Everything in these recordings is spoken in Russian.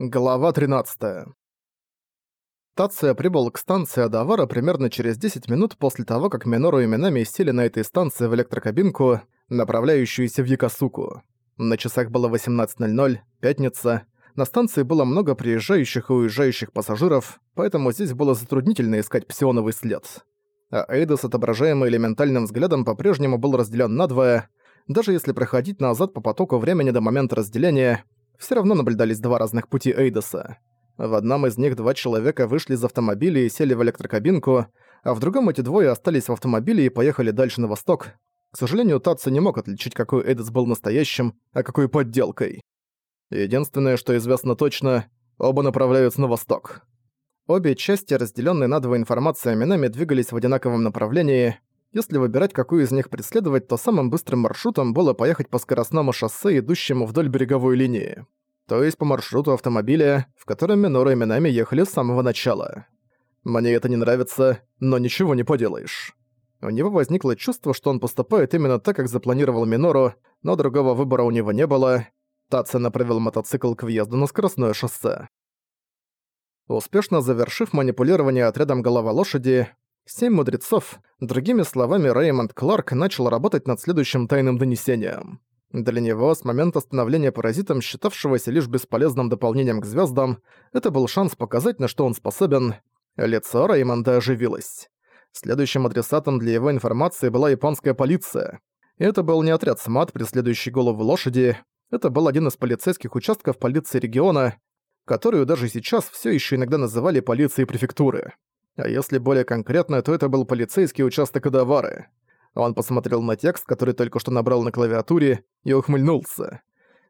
Глава 13. Тация прибыл к станции Адавара примерно через 10 минут после того, как Минору и Минами сели на этой станции в электрокабинку, направляющуюся в Якосуку. На часах было 18.00, пятница. На станции было много приезжающих и уезжающих пассажиров, поэтому здесь было затруднительно искать псионовый след. А Эйдос, отображаемый элементальным взглядом, по-прежнему был разделен надвое. Даже если проходить назад по потоку времени до момента разделения – все равно наблюдались два разных пути Эйдоса. В одном из них два человека вышли из автомобиля и сели в электрокабинку, а в другом эти двое остались в автомобиле и поехали дальше на восток. К сожалению, Татсу не мог отличить, какой Эйдос был настоящим, а какой подделкой. Единственное, что известно точно, оба направляются на восток. Обе части, разделенные на два информации Минами, двигались в одинаковом направлении. Если выбирать, какую из них преследовать, то самым быстрым маршрутом было поехать по скоростному шоссе, идущему вдоль береговой линии. То есть по маршруту автомобиля, в котором Минора и Минами ехали с самого начала. Мне это не нравится, но ничего не поделаешь. У него возникло чувство, что он поступает именно так, как запланировал Минору, но другого выбора у него не было. Татца направил мотоцикл к въезду на скоростное шоссе. Успешно завершив манипулирование отрядом голова лошади, Семь мудрецов, другими словами, Реймонд Кларк начал работать над следующим тайным донесением. Для него, с момента становления паразитом, считавшегося лишь бесполезным дополнением к звездам, это был шанс показать, на что он способен. Лицо Реймонда оживилось. Следующим адресатом для его информации была японская полиция. это был не отряд СМАТ, преследующий голову лошади, это был один из полицейских участков полиции региона, которую даже сейчас все еще иногда называли полицией префектуры. А если более конкретно, то это был полицейский участок Адавары. Он посмотрел на текст, который только что набрал на клавиатуре, и ухмыльнулся.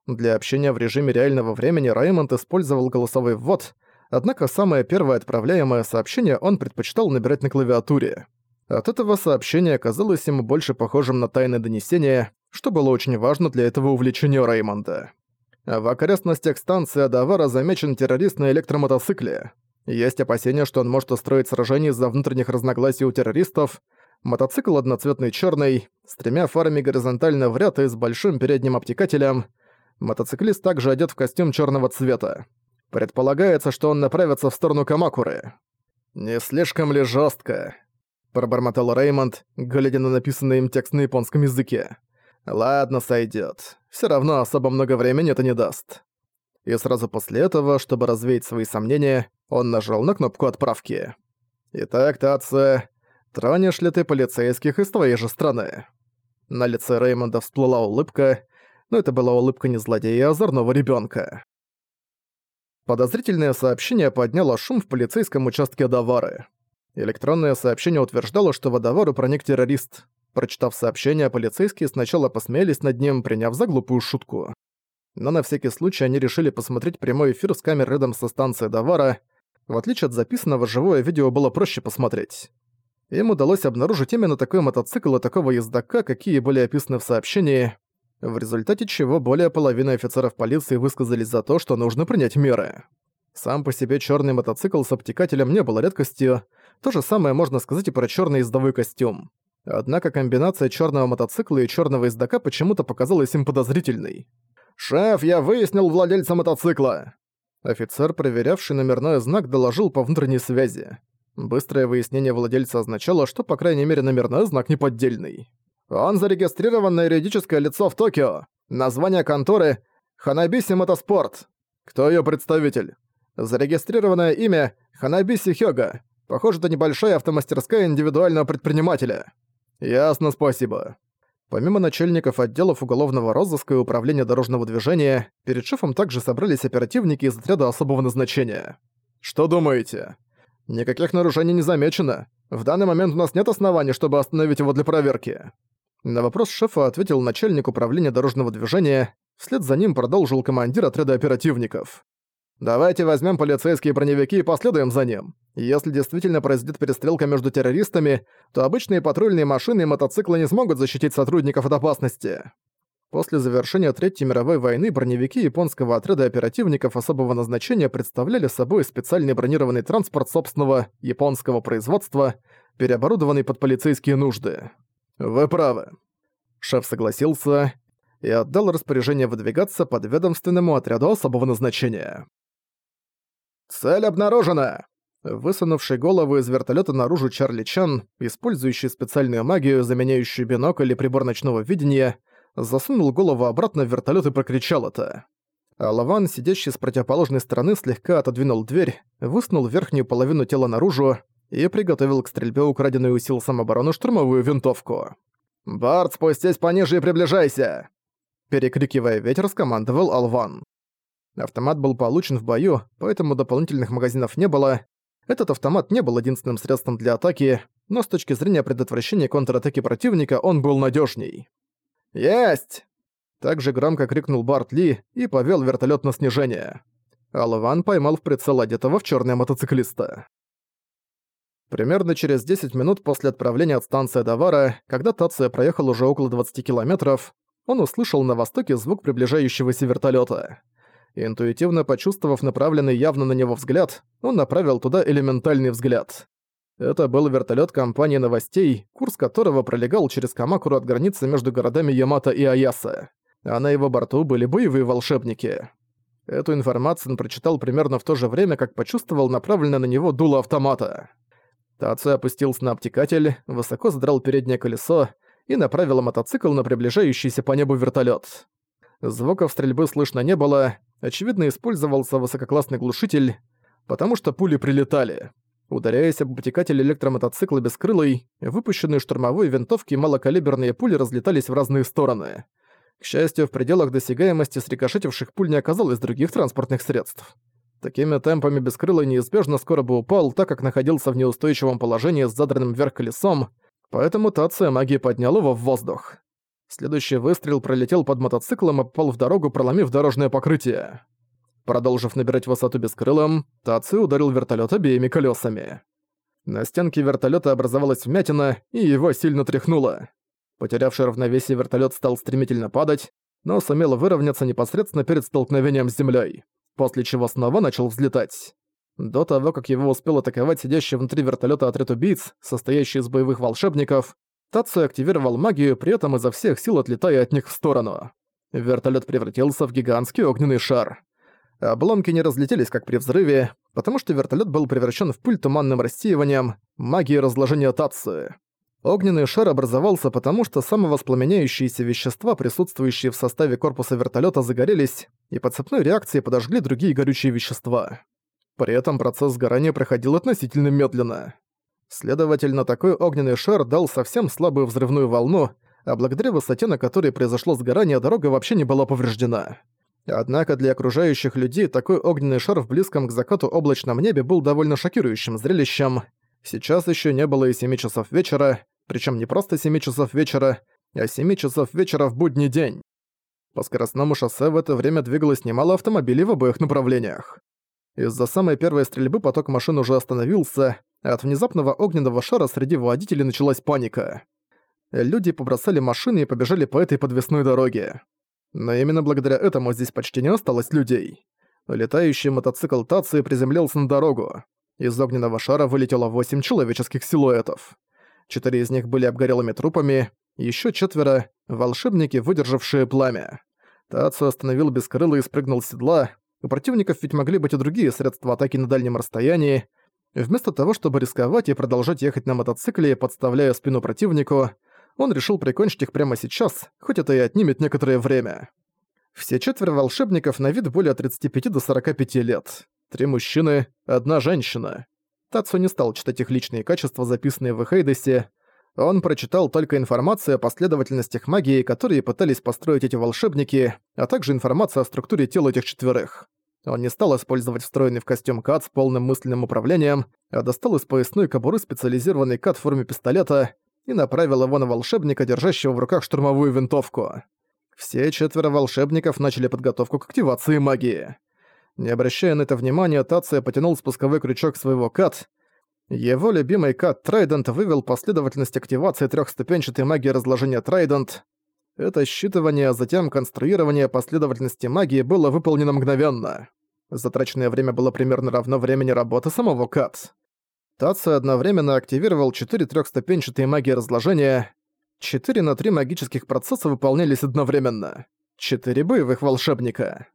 Для общения в режиме реального времени Раймонд использовал голосовой ввод, однако самое первое отправляемое сообщение он предпочитал набирать на клавиатуре. От этого сообщение оказалось ему больше похожим на тайное донесение, что было очень важно для этого увлечения Раймонда. В окрестностях станции Адавара замечен террорист на электромотоцикле. Есть опасения, что он может устроить сражение из-за внутренних разногласий у террористов. Мотоцикл одноцветный черный, с тремя фарами горизонтально в ряд и с большим передним обтекателем. Мотоциклист также одет в костюм черного цвета. Предполагается, что он направится в сторону Камакуры. «Не слишком ли жестко? пробормотал Реймонд, глядя на написанный им текст на японском языке. «Ладно, сойдет. Все равно особо много времени это не даст». И сразу после этого, чтобы развеять свои сомнения, он нажал на кнопку отправки. «Итак, Татце, тронешь ли ты полицейских из твоей же страны?» На лице Реймонда всплыла улыбка, но это была улыбка не злодея, а озорного ребенка. Подозрительное сообщение подняло шум в полицейском участке Давары. Электронное сообщение утверждало, что в Адавару проник террорист. Прочитав сообщение, полицейские сначала посмеялись над ним, приняв за глупую шутку. Но на всякий случай они решили посмотреть прямой эфир с камер рядом со станцией Давара, в отличие от записанного, живое видео было проще посмотреть. Им удалось обнаружить именно такой мотоцикл и такого ездока, какие были описаны в сообщении, в результате чего более половины офицеров полиции высказались за то, что нужно принять меры. Сам по себе черный мотоцикл с обтекателем не был редкостью, то же самое можно сказать и про черный ездовой костюм. Однако комбинация черного мотоцикла и черного ездока почему-то показалась им подозрительной. «Шеф, я выяснил владельца мотоцикла!» Офицер, проверявший номерной знак, доложил по внутренней связи. Быстрое выяснение владельца означало, что, по крайней мере, номерной знак неподдельный. Он зарегистрирован на юридическое лицо в Токио. Название конторы — Ханабиси Мотоспорт. Кто ее представитель? Зарегистрированное имя — Ханабиси Хёга. Похоже, это небольшая автомастерская индивидуального предпринимателя. Ясно, спасибо. Помимо начальников отделов уголовного розыска и управления дорожного движения, перед шефом также собрались оперативники из отряда особого назначения. «Что думаете?» «Никаких нарушений не замечено. В данный момент у нас нет оснований, чтобы остановить его для проверки». На вопрос шефа ответил начальник управления дорожного движения, вслед за ним продолжил командир отряда оперативников. Давайте возьмем полицейские броневики и последуем за ним. Если действительно произойдет перестрелка между террористами, то обычные патрульные машины и мотоциклы не смогут защитить сотрудников от опасности. После завершения Третьей мировой войны броневики японского отряда оперативников особого назначения представляли собой специальный бронированный транспорт собственного японского производства, переоборудованный под полицейские нужды. Вы правы. Шеф согласился и отдал распоряжение выдвигаться под ведомственному отряду особого назначения. «Цель обнаружена!» Высунувший голову из вертолета наружу Чарли Чан, использующий специальную магию, заменяющую бинокль или прибор ночного видения, засунул голову обратно в вертолет и прокричал это. А Лаван, сидящий с противоположной стороны, слегка отодвинул дверь, высунул верхнюю половину тела наружу и приготовил к стрельбе украденную у сил самообороны штурмовую винтовку. «Барт, спустись пониже и приближайся!» Перекрикивая ветер, скомандовал Алван. Автомат был получен в бою, поэтому дополнительных магазинов не было, этот автомат не был единственным средством для атаки, но с точки зрения предотвращения контратаки противника он был надежней. «Есть!» Также громко крикнул Барт Ли и повел вертолет на снижение. Алван поймал в прицел одетого в черное мотоциклиста. Примерно через 10 минут после отправления от станции Давара, когда Тация проехал уже около 20 километров, он услышал на востоке звук приближающегося вертолета. Интуитивно почувствовав направленный явно на него взгляд, он направил туда элементальный взгляд. Это был вертолет компании новостей, курс которого пролегал через Камакуру от границы между городами Ямато и Аяса. А на его борту были боевые волшебники. Эту информацию он прочитал примерно в то же время, как почувствовал направленное на него дуло автомата. Тацу опустился на обтекатель, высоко задрал переднее колесо и направил мотоцикл на приближающийся по небу вертолет. Звуков стрельбы слышно не было, очевидно, использовался высококлассный глушитель, потому что пули прилетали. Ударяясь об обтекатель электромотоцикла бескрылый, выпущенные штурмовой винтовки и малокалиберные пули разлетались в разные стороны. К счастью, в пределах досягаемости срикошетивших пуль не оказалось других транспортных средств. Такими темпами бескрылый неизбежно скоро бы упал, так как находился в неустойчивом положении с задранным вверх колесом, поэтому Тация магии поднял его в воздух. Следующий выстрел пролетел под мотоциклом и попал в дорогу, проломив дорожное покрытие. Продолжив набирать высоту бескрылым, Таци ударил вертолет обеими колесами. На стенке вертолета образовалась вмятина, и его сильно тряхнуло. Потерявший равновесие вертолет стал стремительно падать, но сумел выровняться непосредственно перед столкновением с землей, после чего снова начал взлетать. До того, как его успел атаковать сидящий внутри вертолета отряд убийц, состоящий из боевых волшебников, Тацию активировал магию, при этом изо всех сил отлетая от них в сторону. Вертолет превратился в гигантский огненный шар. Обломки не разлетелись, как при взрыве, потому что вертолет был превращен в пыль туманным рассеиванием магии разложения Тацию. Огненный шар образовался потому, что самовоспламеняющиеся вещества, присутствующие в составе корпуса вертолета, загорелись, и по цепной реакции подожгли другие горючие вещества. При этом процесс сгорания проходил относительно медленно. Следовательно, такой огненный шар дал совсем слабую взрывную волну, а благодаря высоте, на которой произошло сгорание, дорога вообще не была повреждена. Однако для окружающих людей такой огненный шар в близком к закату облачном небе был довольно шокирующим зрелищем. Сейчас еще не было и 7 часов вечера, причем не просто 7 часов вечера, а 7 часов вечера в будний день. По скоростному шоссе в это время двигалось немало автомобилей в обоих направлениях. Из-за самой первой стрельбы поток машин уже остановился, от внезапного огненного шара среди водителей началась паника. Люди побросали машины и побежали по этой подвесной дороге. Но именно благодаря этому здесь почти не осталось людей. Летающий мотоцикл Тации приземлился на дорогу. Из огненного шара вылетело восемь человеческих силуэтов. Четыре из них были обгорелыми трупами, еще четверо — волшебники, выдержавшие пламя. Тацу остановил бескрыло и спрыгнул с седла. У противников ведь могли быть и другие средства атаки на дальнем расстоянии, Вместо того, чтобы рисковать и продолжать ехать на мотоцикле, подставляя спину противнику, он решил прикончить их прямо сейчас, хоть это и отнимет некоторое время. Все четверо волшебников на вид более 35 до 45 лет. Три мужчины, одна женщина. Тацу не стал читать их личные качества, записанные в Хейдесе. Он прочитал только информацию о последовательностях магии, которые пытались построить эти волшебники, а также информацию о структуре тела этих четверых. Он не стал использовать встроенный в костюм кат с полным мысленным управлением, а достал из поясной кобуры специализированный кат в форме пистолета и направил его на волшебника, держащего в руках штурмовую винтовку. Все четверо волшебников начали подготовку к активации магии. Не обращая на это внимания, Тация потянул спусковой крючок своего кат. Его любимый кат Трайдент вывел последовательность активации трехступенчатой магии разложения Трайдент, это считывание, а затем конструирование последовательности магии было выполнено мгновенно. Затраченное время было примерно равно времени работы самого КАТ. Тацу одновременно активировал четыре трехступенчатые магии разложения. Четыре на три магических процесса выполнялись одновременно. Четыре боевых волшебника.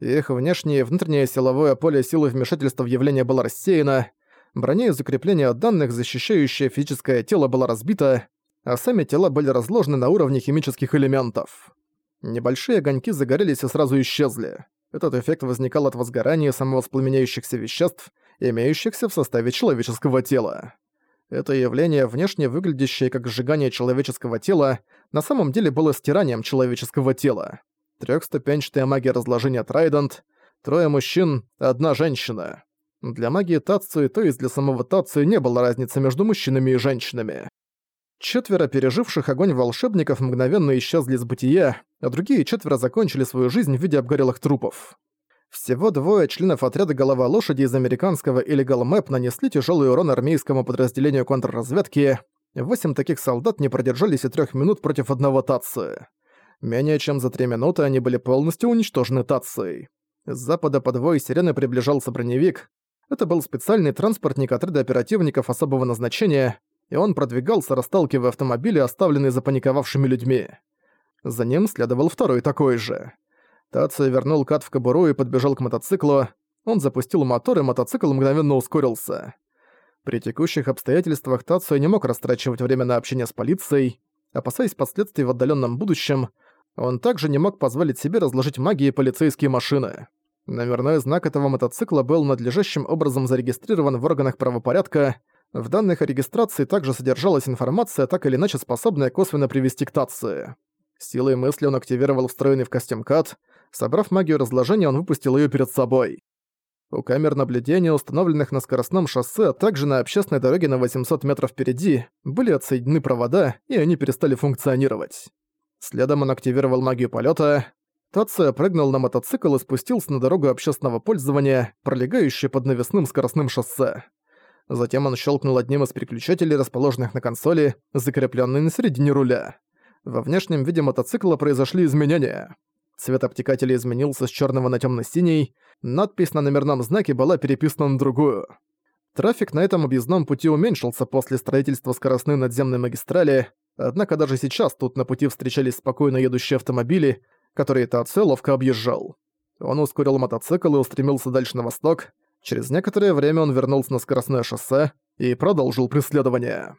Их внешнее и внутреннее силовое поле силы вмешательства в явление было рассеяно, броня и закрепление данных, защищающее физическое тело, было разбито, а сами тела были разложены на уровне химических элементов. Небольшие огоньки загорелись и сразу исчезли. Этот эффект возникал от возгорания самовоспламеняющихся веществ, имеющихся в составе человеческого тела. Это явление, внешне выглядящее как сжигание человеческого тела, на самом деле было стиранием человеческого тела. Трёхступенчатая магия разложения Трайдент, трое мужчин, одна женщина. Для магии Тацию, то есть для самого Тацию, не было разницы между мужчинами и женщинами. Четверо переживших огонь волшебников мгновенно исчезли из бытия, а другие четверо закончили свою жизнь в виде обгорелых трупов. Всего двое членов отряда «Голова лошади» из американского Illegal Map нанесли тяжелый урон армейскому подразделению контрразведки. Восемь таких солдат не продержались и трех минут против одного Татсы. Менее чем за три минуты они были полностью уничтожены Татсой. С запада по двое сирены приближался броневик. Это был специальный транспортник отряда оперативников особого назначения, и он продвигался, расталкивая автомобили, оставленные запаниковавшими людьми. За ним следовал второй такой же. Тация вернул кат в кобуру и подбежал к мотоциклу. Он запустил мотор, и мотоцикл мгновенно ускорился. При текущих обстоятельствах Тацио не мог растрачивать время на общение с полицией. Опасаясь последствий в отдаленном будущем, он также не мог позволить себе разложить магии полицейские машины. Номерной знак этого мотоцикла был надлежащим образом зарегистрирован в органах правопорядка. В данных о регистрации также содержалась информация, так или иначе способная косвенно привести к Тации. Силой мысли он активировал встроенный в костюм Кат — Собрав магию разложения, он выпустил ее перед собой. У камер наблюдения, установленных на скоростном шоссе, а также на общественной дороге на 800 метров впереди, были отсоединены провода, и они перестали функционировать. Следом он активировал магию полета. Тация прыгнул на мотоцикл и спустился на дорогу общественного пользования, пролегающую под навесным скоростным шоссе. Затем он щелкнул одним из переключателей, расположенных на консоли, закрепленной на середине руля. Во внешнем виде мотоцикла произошли изменения. Цвет обтекателя изменился с черного на темно-синий, надпись на номерном знаке была переписана на другую. Трафик на этом объездном пути уменьшился после строительства скоростной надземной магистрали, однако даже сейчас тут на пути встречались спокойно едущие автомобили, которые Тацэ ловко объезжал. Он ускорил мотоцикл и устремился дальше на восток. Через некоторое время он вернулся на скоростное шоссе и продолжил преследование.